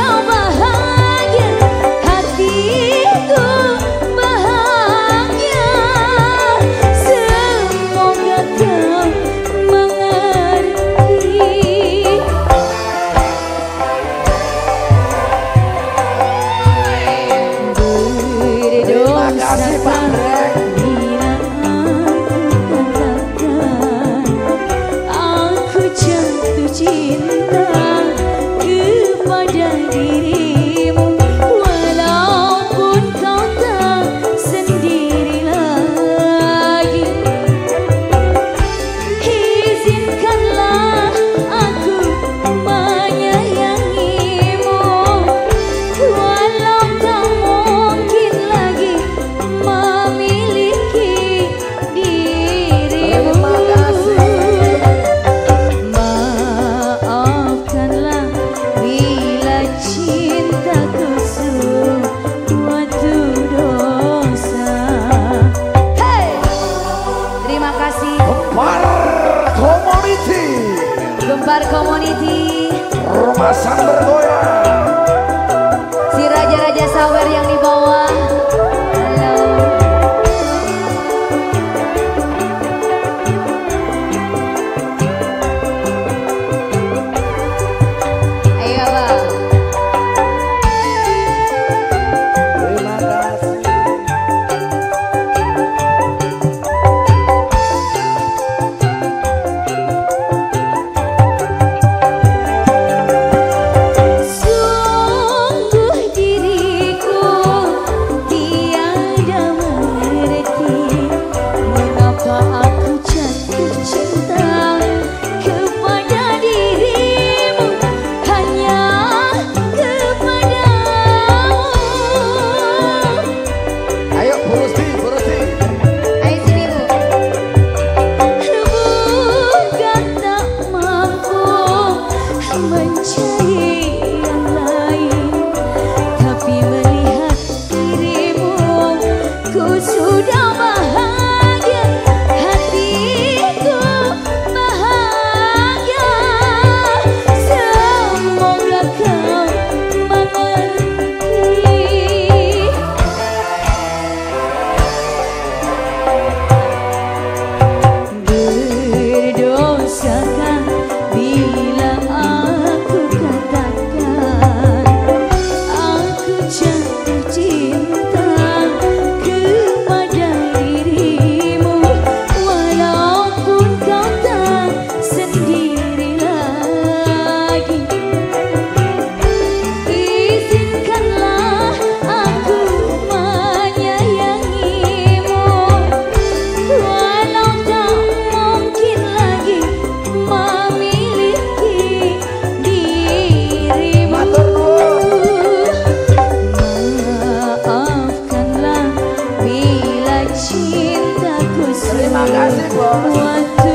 摇摆 Sanggar Community. Rumah Sambar Goyang. Si Raja-Raja Sawer yang cintaku sungguh